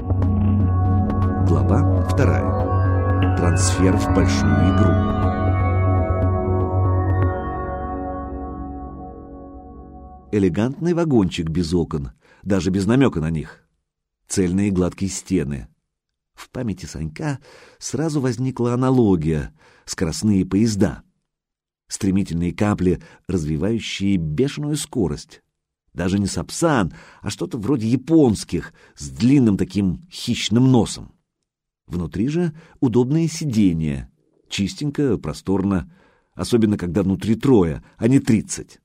Глава вторая. Трансфер в большую игру. Элегантный вагончик без окон, даже без намека на них. Цельные гладкие стены. В памяти Санька сразу возникла аналогия — скоростные поезда. Стремительные капли, развивающие бешеную скорость. Даже не сапсан, а что-то вроде японских, с длинным таким хищным носом. Внутри же удобные сиденья. Чистенько, просторно. Особенно, когда внутри трое, а не тридцать.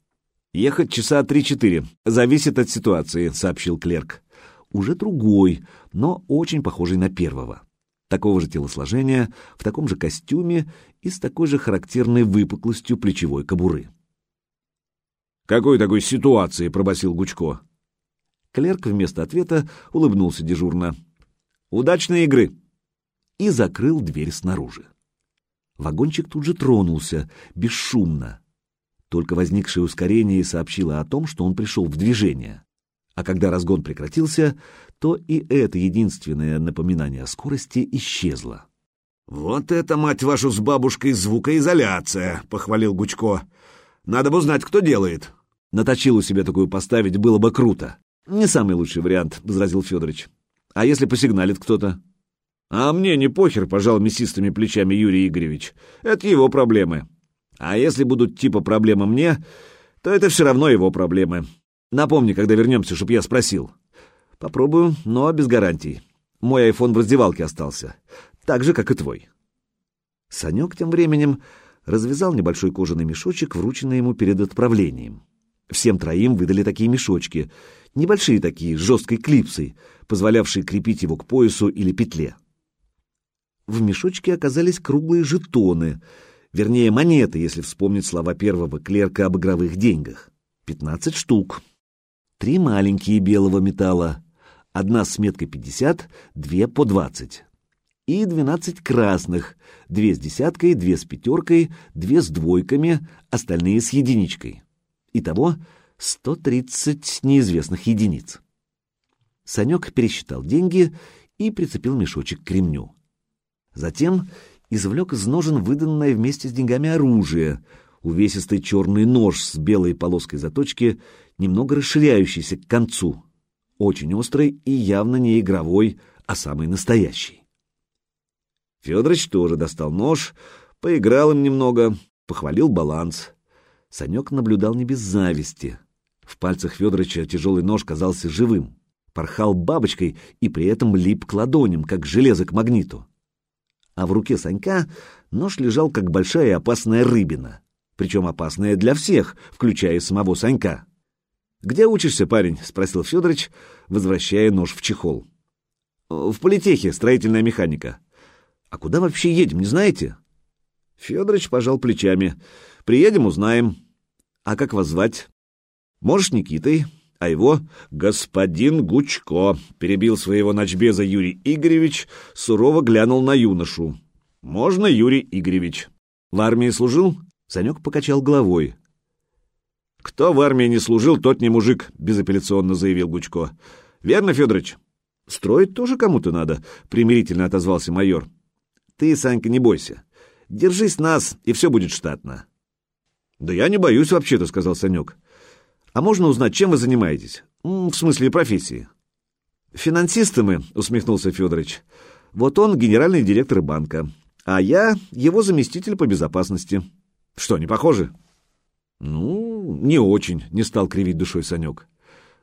«Ехать часа три-четыре. Зависит от ситуации», — сообщил клерк. Уже другой, но очень похожий на первого. Такого же телосложения, в таком же костюме и с такой же характерной выпуклостью плечевой кобуры. «Какой такой ситуации?» — пробасил Гучко. Клерк вместо ответа улыбнулся дежурно. «Удачной игры!» И закрыл дверь снаружи. Вагончик тут же тронулся, бесшумно. Только возникшее ускорение сообщило о том, что он пришел в движение. А когда разгон прекратился, то и это единственное напоминание о скорости исчезло. «Вот это, мать вашу, с бабушкой звукоизоляция!» — похвалил Гучко. «Надо бы узнать, кто делает». «Наточил у себя такую поставить, было бы круто». «Не самый лучший вариант», — возразил Федорович. «А если посигналит кто-то?» «А мне не похер», — пожал мясистыми плечами Юрий Игоревич. «Это его проблемы. А если будут типа проблемы мне, то это все равно его проблемы. Напомни, когда вернемся, чтоб я спросил. Попробую, но без гарантий. Мой айфон в раздевалке остался. Так же, как и твой. Санек тем временем развязал небольшой кожаный мешочек, врученный ему перед отправлением. Всем троим выдали такие мешочки, небольшие такие, с жесткой клипсой, позволявшие крепить его к поясу или петле. В мешочке оказались круглые жетоны — Вернее, монеты, если вспомнить слова первого клерка об игровых деньгах. Пятнадцать штук. Три маленькие белого металла. Одна с меткой пятьдесят, две по двадцать. И двенадцать красных. Две с десяткой, две с пятеркой, две с двойками, остальные с единичкой. Итого сто тридцать неизвестных единиц. Санек пересчитал деньги и прицепил мешочек к ремню. Затем извлек из ножен выданное вместе с деньгами оружие, увесистый черный нож с белой полоской заточки, немного расширяющийся к концу, очень острый и явно не игровой, а самый настоящий. Федорович тоже достал нож, поиграл им немного, похвалил баланс. Санек наблюдал не без зависти. В пальцах Федоровича тяжелый нож казался живым, порхал бабочкой и при этом лип к ладоням, как железо к магниту а в руке Санька нож лежал как большая и опасная рыбина, причем опасная для всех, включая самого Санька. «Где учишься, парень?» — спросил Федорович, возвращая нож в чехол. «В политехе, строительная механика». «А куда вообще едем, не знаете?» Федорович пожал плечами. «Приедем, узнаем. А как вас звать?» «Можешь Никитой, а его господин Гучко, перебил своего ночбеза Юрий Игоревич, сурово глянул на юношу. Можно, Юрий Игоревич. В армии служил? Санек покачал головой. Кто в армии не служил, тот не мужик, безапелляционно заявил Гучко. Верно, Федорович? Строить тоже кому-то надо, примирительно отозвался майор. Ты, Санька, не бойся. Держись нас, и все будет штатно. Да я не боюсь вообще-то, сказал Санек. А можно узнать, чем вы занимаетесь? В смысле профессии. Финансисты мы, усмехнулся Федорович. Вот он генеральный директор банка, а я его заместитель по безопасности. Что, не похожи? Ну, не очень, не стал кривить душой Санек.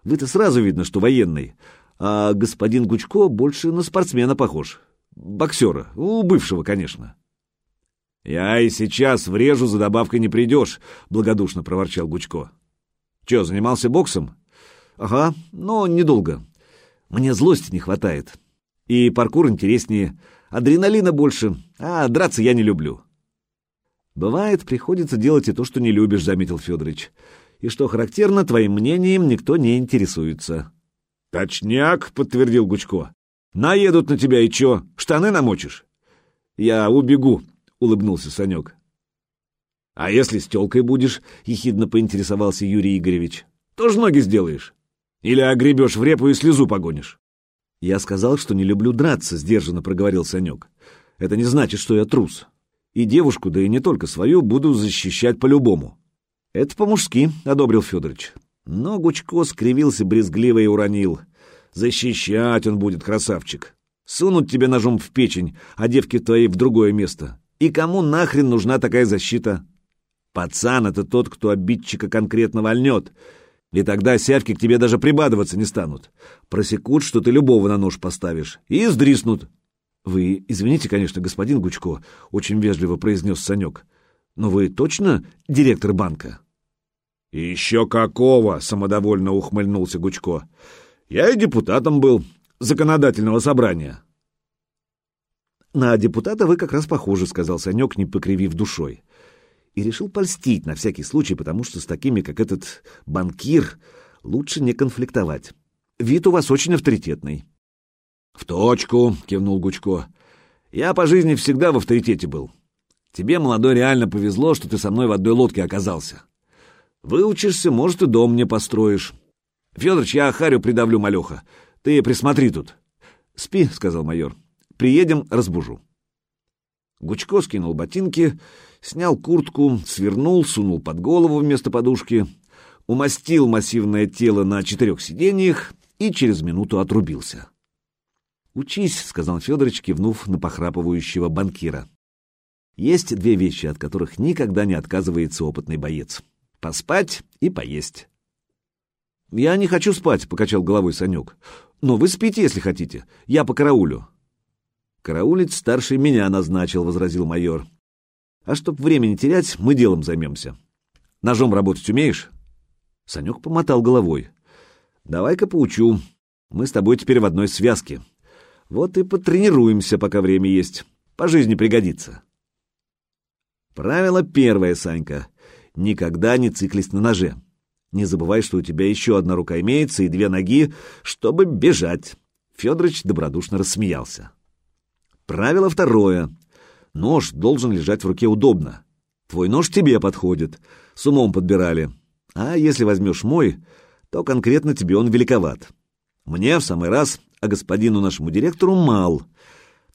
Вы-то сразу видно, что военный, а господин Гучко больше на спортсмена похож. Боксера, у бывшего, конечно. «Я и сейчас врежу за добавкой не придешь», — благодушно проворчал Гучко. Че, занимался боксом? Ага, но недолго. Мне злости не хватает. И паркур интереснее, адреналина больше, а драться я не люблю. Бывает, приходится делать и то, что не любишь, заметил Федорович. И что характерно, твоим мнением никто не интересуется. Точняк, подтвердил Гучко. Наедут на тебя и чё, штаны намочишь? Я убегу, улыбнулся Санек. «А если с тёлкой будешь?» — ехидно поинтересовался Юрий Игоревич. «Тоже ноги сделаешь? Или огребешь в репу и слезу погонишь?» «Я сказал, что не люблю драться», — сдержанно проговорил Санек. «Это не значит, что я трус. И девушку, да и не только свою, буду защищать по-любому». «Это по-мужски», — одобрил Федорович. Но Гучко скривился брезгливо и уронил. «Защищать он будет, красавчик. Сунут тебе ножом в печень, а девки твои в другое место. И кому нахрен нужна такая защита? Пацан — это тот, кто обидчика конкретно вольнет, и тогда сявки к тебе даже прибадываться не станут. Просекут, что ты любого на нож поставишь, и сдриснут. — Вы извините, конечно, господин Гучко, — очень вежливо произнес Санек, — но вы точно директор банка? — Еще какого! — самодовольно ухмыльнулся Гучко. — Я и депутатом был законодательного собрания. — На депутата вы как раз похожи, — сказал Санек, не покривив душой и решил польстить на всякий случай, потому что с такими, как этот банкир, лучше не конфликтовать. Вид у вас очень авторитетный. — В точку, — кивнул Гучко. — Я по жизни всегда в авторитете был. Тебе, молодой, реально повезло, что ты со мной в одной лодке оказался. Выучишься, может, и дом мне построишь. Федорович, я Харю придавлю, малеха. Ты присмотри тут. — Спи, — сказал майор. — Приедем, разбужу. Гучко скинул ботинки снял куртку, свернул, сунул под голову вместо подушки, умастил массивное тело на четырех сиденьях и через минуту отрубился. «Учись», — сказал Федорович, кивнув на похрапывающего банкира. «Есть две вещи, от которых никогда не отказывается опытный боец. Поспать и поесть». «Я не хочу спать», — покачал головой Санек. «Но вы спите, если хотите. Я по караулю». «Караулить старший меня назначил», — возразил майор. А чтоб времени терять, мы делом займемся. Ножом работать умеешь?» Санек помотал головой. «Давай-ка поучу. Мы с тобой теперь в одной связке. Вот и потренируемся, пока время есть. По жизни пригодится». Правило первое, Санька. Никогда не циклись на ноже. Не забывай, что у тебя еще одна рука имеется и две ноги, чтобы бежать. Федорович добродушно рассмеялся. Правило второе. Нож должен лежать в руке удобно. Твой нож тебе подходит, с умом подбирали. А если возьмешь мой, то конкретно тебе он великоват. Мне в самый раз, а господину нашему директору мал.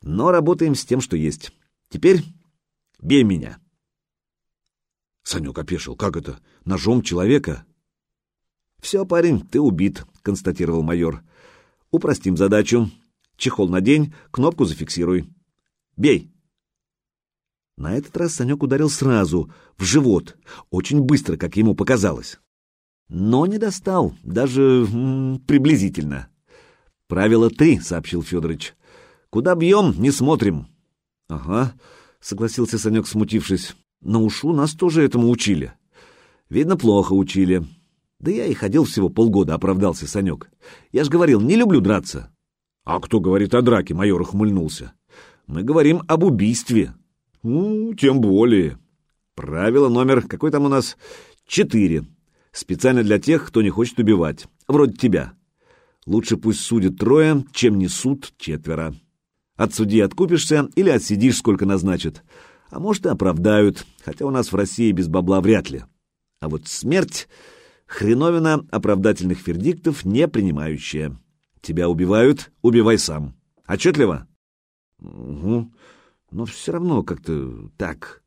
Но работаем с тем, что есть. Теперь бей меня. Санек опешил. Как это? Ножом человека? Все, парень, ты убит, констатировал майор. Упростим задачу. Чехол надень, кнопку зафиксируй. Бей. На этот раз Санек ударил сразу, в живот, очень быстро, как ему показалось. Но не достал, даже м -м, приблизительно. «Правило три», — сообщил Федорович. «Куда бьем, не смотрим». «Ага», — согласился Санек, смутившись. «На ушу нас тоже этому учили». «Видно, плохо учили». «Да я и ходил всего полгода», — оправдался Санек. «Я ж говорил, не люблю драться». «А кто говорит о драке?» — майор ухмыльнулся. «Мы говорим об убийстве». Ну, тем более. Правило номер, какой там у нас? Четыре. Специально для тех, кто не хочет убивать. Вроде тебя. Лучше пусть судят трое, чем не суд четверо. От судьи откупишься или отсидишь, сколько назначат. А может, и оправдают, хотя у нас в России без бабла вряд ли. А вот смерть — хреновина оправдательных вердиктов не принимающая. Тебя убивают — убивай сам. Отчетливо? — Угу но все равно как-то так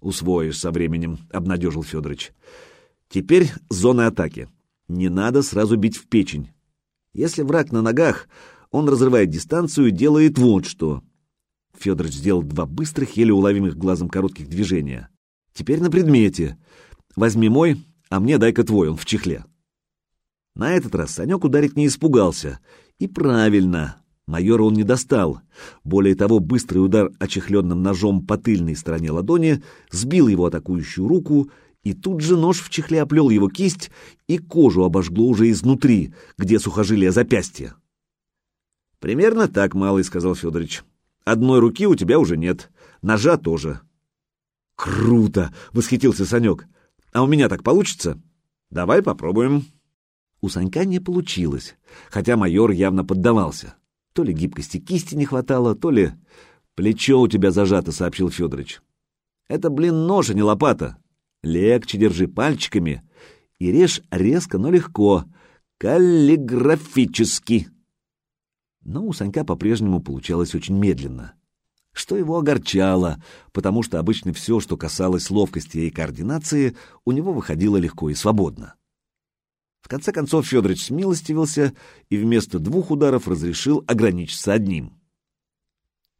усвоишь со временем, — обнадежил Федорович. Теперь зона атаки. Не надо сразу бить в печень. Если враг на ногах, он разрывает дистанцию и делает вот что. Федорович сделал два быстрых, еле уловимых глазом коротких движения. Теперь на предмете. Возьми мой, а мне дай-ка твой, он в чехле. На этот раз Санек ударить не испугался. И правильно. Майора он не достал. Более того, быстрый удар очехленным ножом по тыльной стороне ладони сбил его атакующую руку, и тут же нож в чехле оплел его кисть, и кожу обожгло уже изнутри, где сухожилие запястья. «Примерно так, малый», — сказал Федорович. «Одной руки у тебя уже нет, ножа тоже». «Круто!» — восхитился Санек. «А у меня так получится?» «Давай попробуем». У Санька не получилось, хотя майор явно поддавался. То ли гибкости кисти не хватало, то ли... Плечо у тебя зажато, сообщил Федорович. Это, блин, нож, а не лопата. Легче держи пальчиками и режь резко, но легко, каллиграфически. Но у Санька по-прежнему получалось очень медленно. Что его огорчало, потому что обычно все, что касалось ловкости и координации, у него выходило легко и свободно. В конце концов Федорович смилостивился и вместо двух ударов разрешил ограничиться одним.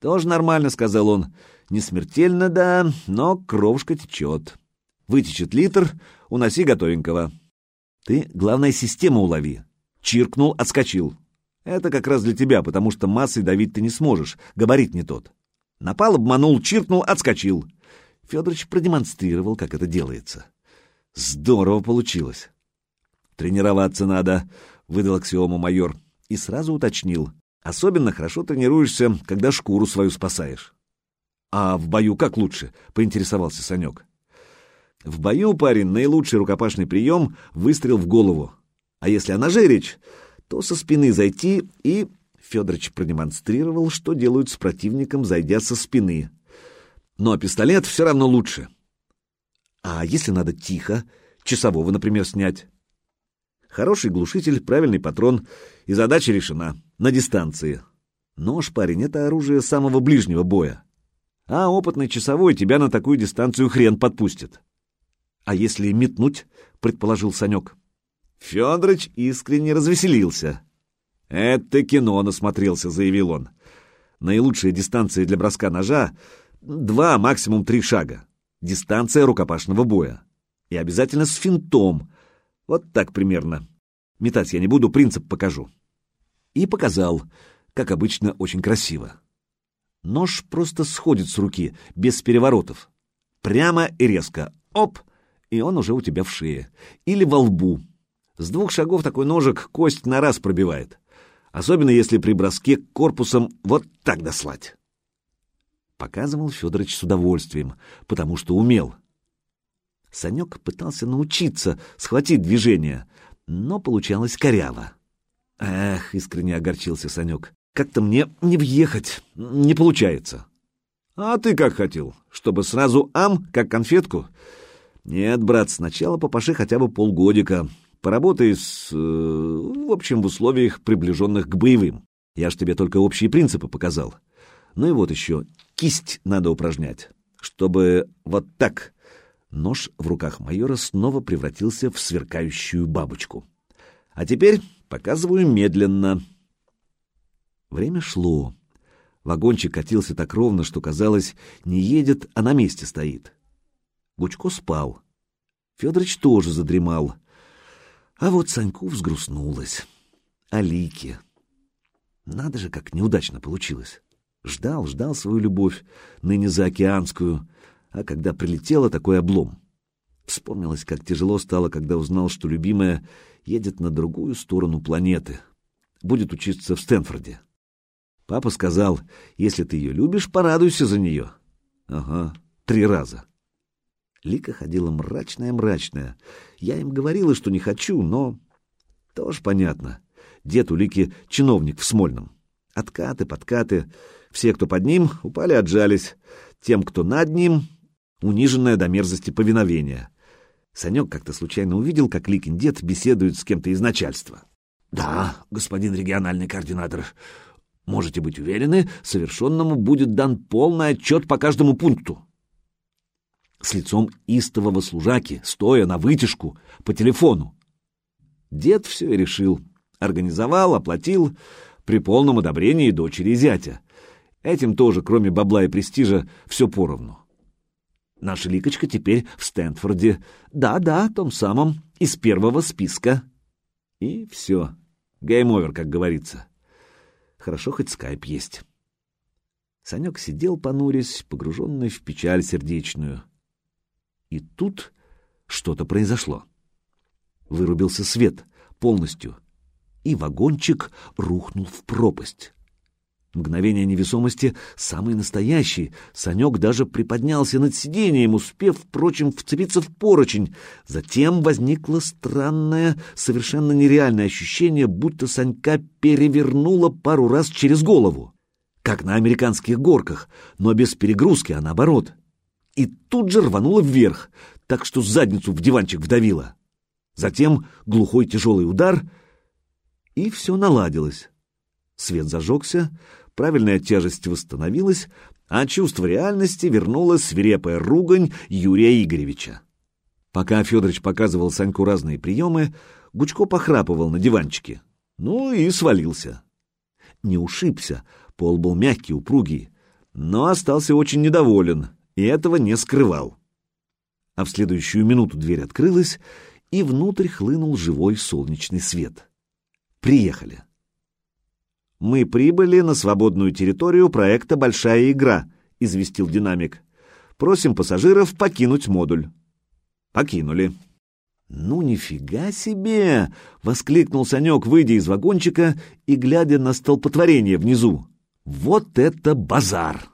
«Тоже нормально», — сказал он. «Не смертельно, да, но кровушка течет. Вытечет литр, уноси готовенького. Ты, главное, систему улови». Чиркнул, отскочил. «Это как раз для тебя, потому что массой давить ты не сможешь, габарит не тот». Напал, обманул, чиркнул, отскочил. Федорович продемонстрировал, как это делается. Здорово получилось. «Тренироваться надо», — выдал аксиому майор и сразу уточнил. «Особенно хорошо тренируешься, когда шкуру свою спасаешь». «А в бою как лучше?» — поинтересовался Санек. «В бою, парень, наилучший рукопашный прием — выстрел в голову. А если о ноже речь, то со спины зайти и...» Федорович продемонстрировал, что делают с противником, зайдя со спины. «Но пистолет все равно лучше». «А если надо тихо, часового, например, снять?» Хороший глушитель, правильный патрон, и задача решена. На дистанции. Нож, парень, это оружие самого ближнего боя. А опытный часовой тебя на такую дистанцию хрен подпустит. А если метнуть, предположил Санек. Федорович искренне развеселился. Это кино насмотрелся, заявил он. Наилучшая дистанция для броска ножа — два, максимум три шага. Дистанция рукопашного боя. И обязательно с финтом — вот так примерно. Метать я не буду, принцип покажу. И показал, как обычно, очень красиво. Нож просто сходит с руки, без переворотов. Прямо и резко. Оп! И он уже у тебя в шее. Или во лбу. С двух шагов такой ножик кость на раз пробивает. Особенно если при броске корпусом вот так дослать. Показывал Федорович с удовольствием, потому что умел — Санек пытался научиться схватить движение, но получалось коряво. «Эх», — искренне огорчился Санек, — «как-то мне не въехать, не получается». «А ты как хотел? Чтобы сразу ам, как конфетку?» «Нет, брат, сначала попаши хотя бы полгодика. Поработай с... Э, в общем, в условиях, приближенных к боевым. Я ж тебе только общие принципы показал. Ну и вот еще, кисть надо упражнять, чтобы вот так, Нож в руках майора снова превратился в сверкающую бабочку. А теперь показываю медленно. Время шло. Вагончик катился так ровно, что, казалось, не едет, а на месте стоит. Гучко спал. Федорович тоже задремал. А вот Саньку взгрустнулась. Алики. Надо же, как неудачно получилось. Ждал, ждал свою любовь, ныне заокеанскую, а когда прилетело, такой облом. Вспомнилось, как тяжело стало, когда узнал, что любимая едет на другую сторону планеты, будет учиться в Стэнфорде. Папа сказал, если ты ее любишь, порадуйся за нее. Ага, три раза. Лика ходила мрачная-мрачная. Я им говорила, что не хочу, но... Тоже понятно. Дед у Лики чиновник в Смольном. Откаты, подкаты. Все, кто под ним, упали, отжались. Тем, кто над ним, униженное до мерзости повиновение. Санек как-то случайно увидел, как Ликин дед беседует с кем-то из начальства. «Да, господин региональный координатор, можете быть уверены, совершенному будет дан полный отчет по каждому пункту». С лицом истового служаки, стоя на вытяжку, по телефону. Дед все и решил. Организовал, оплатил, при полном одобрении дочери и зятя. Этим тоже, кроме бабла и престижа, все поровну. Наша Ликочка теперь в Стэнфорде. Да-да, том самом, из первого списка. И все. Game over, как говорится. Хорошо, хоть скайп есть. Санек сидел, понурясь, погруженный в печаль сердечную. И тут что-то произошло. Вырубился свет полностью, и вагончик рухнул в пропасть. Мгновение невесомости самый настоящий. Санек даже приподнялся над сиденьем, успев, впрочем, вцепиться в поручень. Затем возникло странное, совершенно нереальное ощущение, будто Санька перевернуло пару раз через голову. Как на американских горках, но без перегрузки, а наоборот. И тут же рвануло вверх, так что задницу в диванчик вдавило. Затем глухой тяжелый удар, и все наладилось. Свет зажегся, правильная тяжесть восстановилась, а чувство реальности вернула свирепая ругань Юрия Игоревича. Пока Федорович показывал Саньку разные приемы, Гучко похрапывал на диванчике. Ну и свалился. Не ушибся, пол был мягкий, упругий, но остался очень недоволен и этого не скрывал. А в следующую минуту дверь открылась, и внутрь хлынул живой солнечный свет. Приехали. «Мы прибыли на свободную территорию проекта «Большая игра», — известил динамик. «Просим пассажиров покинуть модуль». Покинули. «Ну, нифига себе!» — воскликнул Санек, выйдя из вагончика и глядя на столпотворение внизу. «Вот это базар!»